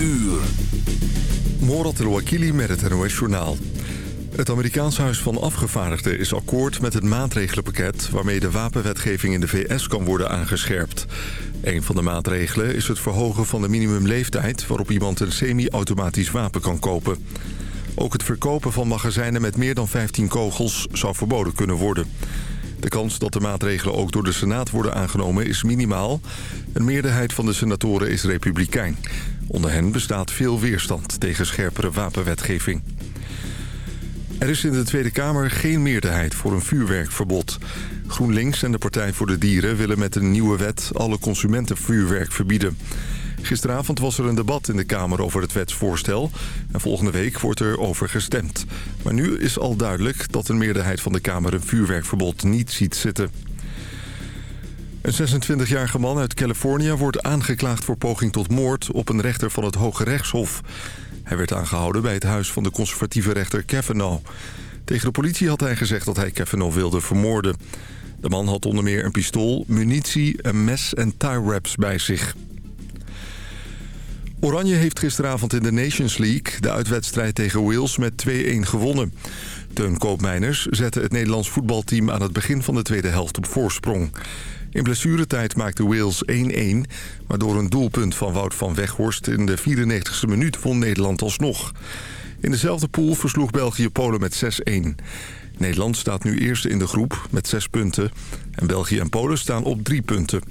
uur. Morat El-Wakili met het NOS Journaal. Het Amerikaans Huis van Afgevaardigden is akkoord met het maatregelenpakket... waarmee de wapenwetgeving in de VS kan worden aangescherpt. Een van de maatregelen is het verhogen van de minimumleeftijd... waarop iemand een semi-automatisch wapen kan kopen. Ook het verkopen van magazijnen met meer dan 15 kogels zou verboden kunnen worden. De kans dat de maatregelen ook door de Senaat worden aangenomen is minimaal. Een meerderheid van de senatoren is republikein. Onder hen bestaat veel weerstand tegen scherpere wapenwetgeving. Er is in de Tweede Kamer geen meerderheid voor een vuurwerkverbod. GroenLinks en de Partij voor de Dieren willen met een nieuwe wet alle consumentenvuurwerk verbieden. Gisteravond was er een debat in de Kamer over het wetsvoorstel. En volgende week wordt er over gestemd. Maar nu is al duidelijk dat een meerderheid van de Kamer een vuurwerkverbod niet ziet zitten. Een 26-jarige man uit Californië wordt aangeklaagd voor poging tot moord op een rechter van het Hoge Rechtshof. Hij werd aangehouden bij het huis van de conservatieve rechter Kavanaugh. Tegen de politie had hij gezegd dat hij Kavanaugh wilde vermoorden. De man had onder meer een pistool, munitie, een mes en tie wraps bij zich. Oranje heeft gisteravond in de Nations League de uitwedstrijd tegen Wales met 2-1 gewonnen. Teun Koopmeiners zette het Nederlands voetbalteam aan het begin van de tweede helft op voorsprong. In blessuretijd maakte Wales 1-1, maar door een doelpunt van Wout van Weghorst in de 94e minuut won Nederland alsnog. In dezelfde pool versloeg België Polen met 6-1. Nederland staat nu eerste in de groep met 6 punten en België en Polen staan op 3 punten.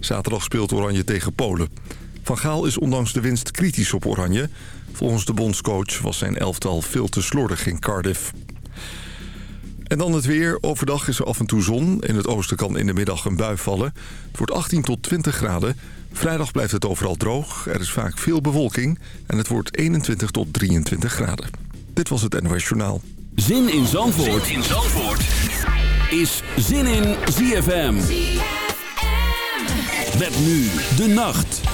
Zaterdag speelt Oranje tegen Polen. Van Gaal is ondanks de winst kritisch op Oranje. Volgens de bondscoach was zijn elftal veel te slordig in Cardiff. En dan het weer. Overdag is er af en toe zon. In het oosten kan in de middag een bui vallen. Het wordt 18 tot 20 graden. Vrijdag blijft het overal droog. Er is vaak veel bewolking. En het wordt 21 tot 23 graden. Dit was het NOS Journaal. Zin in Zandvoort, zin in Zandvoort. is Zin in ZFM. ZFM. Met nu de nacht.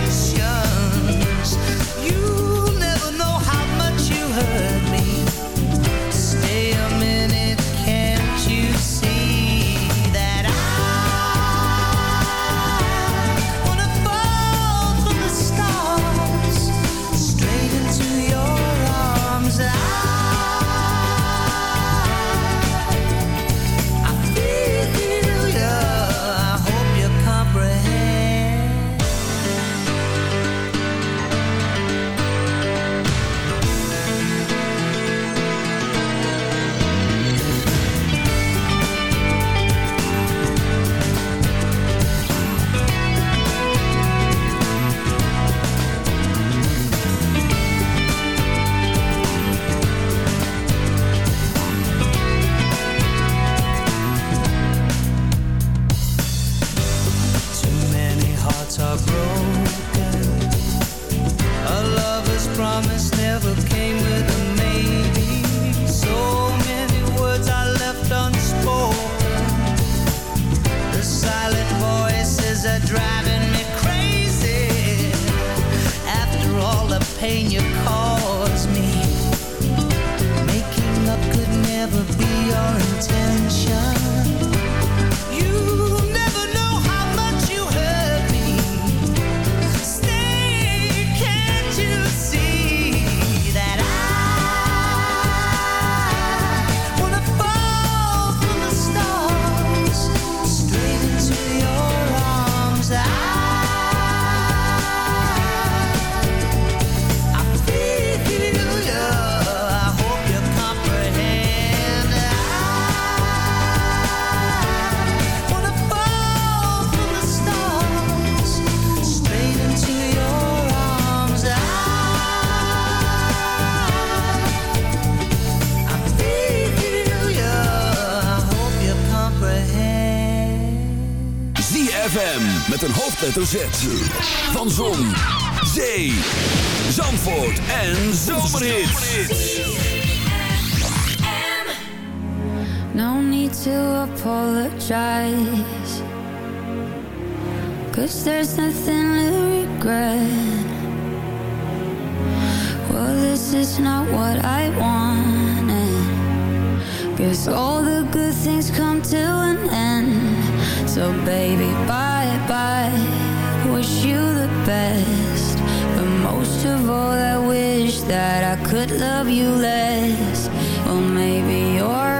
hoofdletter Van Zon, Zee, Zandvoort en Zomerhit. No need to apologize. Cause there's nothing to regret. Well, this is not what I wanted. Cause all the good things come to an end. So baby, bye. best. But most of all I wish that I could love you less. Well maybe you're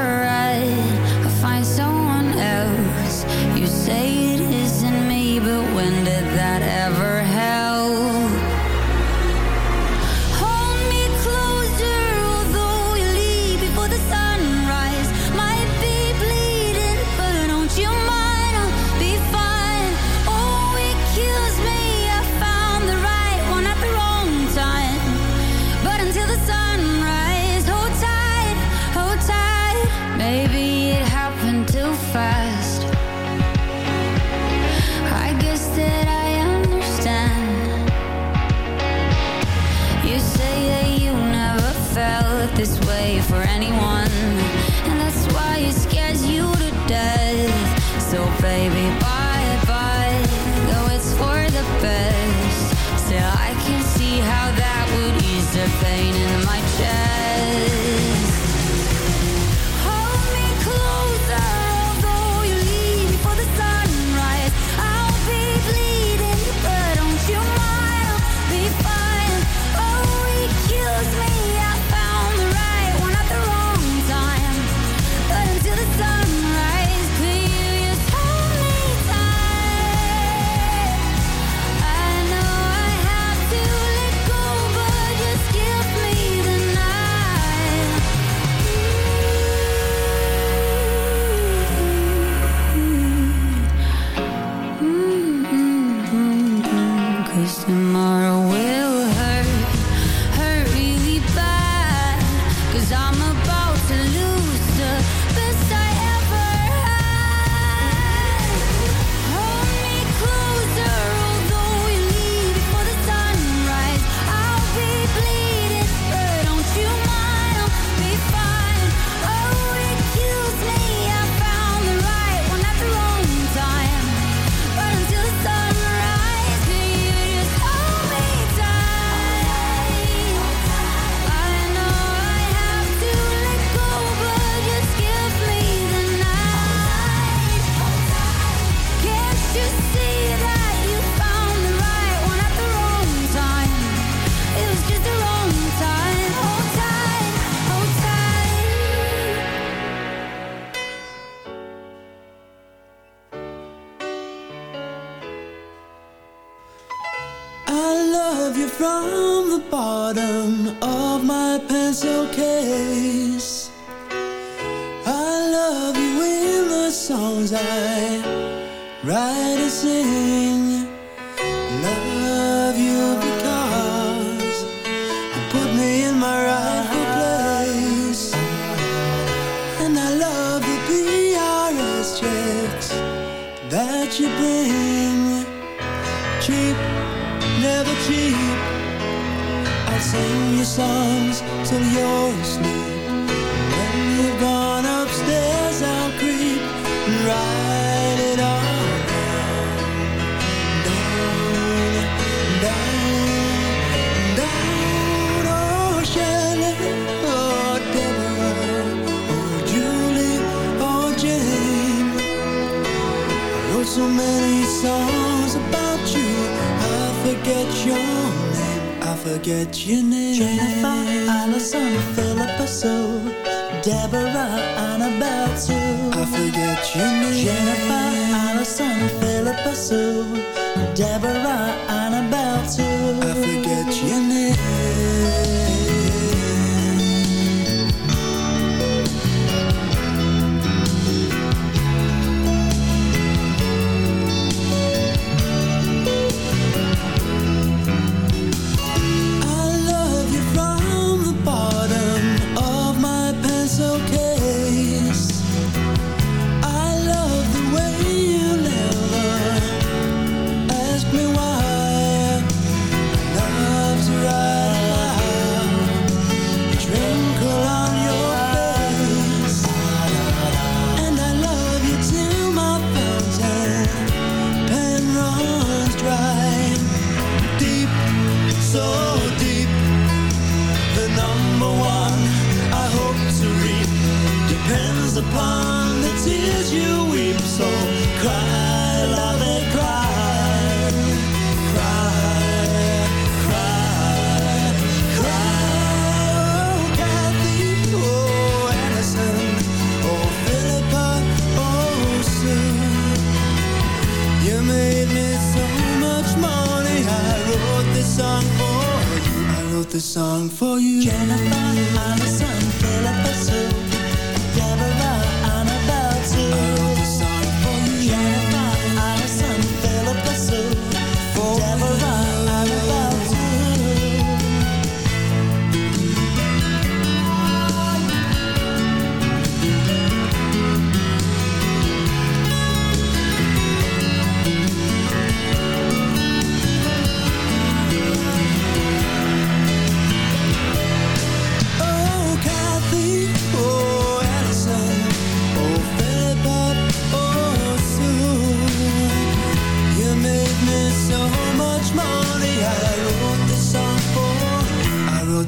vein in my okay. the song for you. Jennifer.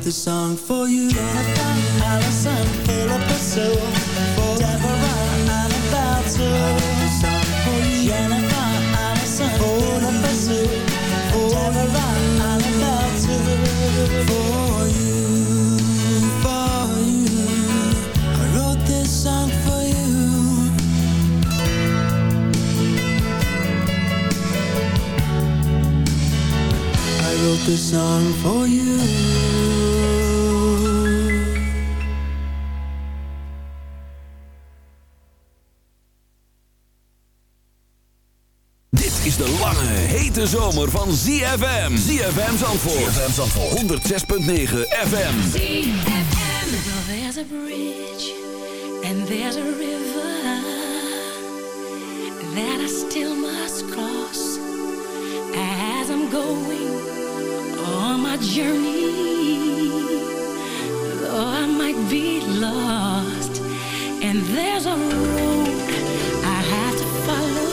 this song for you. Jennifer, Allison, Philip, and Sue. For Deborah, and about to. this song for you. Jennifer, Allison, Philip, and Sue. For Deborah, and about to. For you, for you. I wrote this song for you. I wrote this song for you ZFM. ZFM Zandvoort. ZFM Zandvoort. 106.9 FM. ZFM. Well, there's a bridge and there's a river that I still must cross as I'm going on my journey. Though I might be lost and there's a road I have to follow.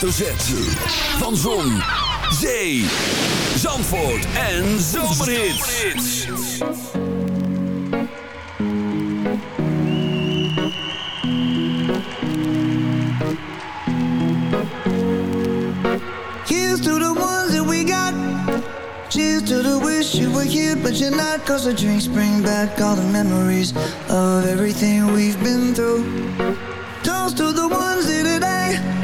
hoofdletter. Van Zon, Zee, Zandvoort en Zomerhits. Here's to the ones that we got. Cheers to the wish you were here, but you're not. Cause the drinks bring back all the memories of everything we've been through. Toast to the ones here today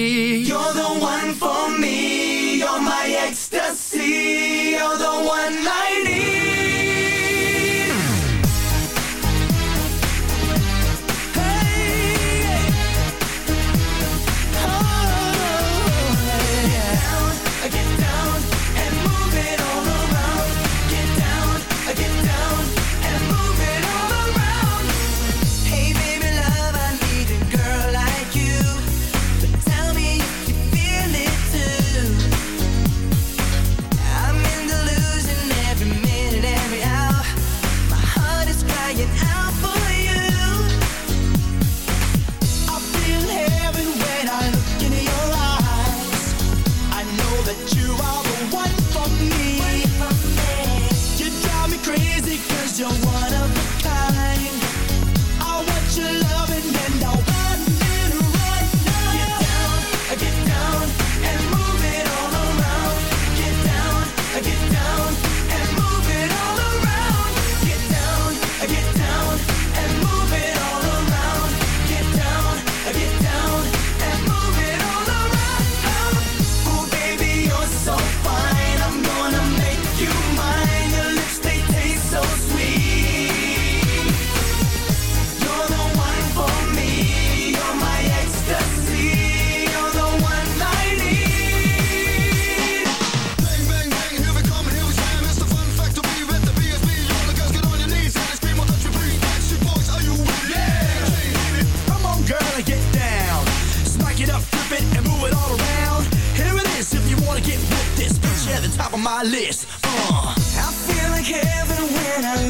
You're the one for me. You're my ecstasy. You're the one I need.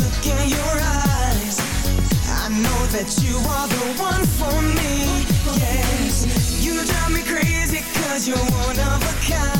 look in your eyes. I know that you are the one for me. Yes, you drive me crazy you you're one of a kind.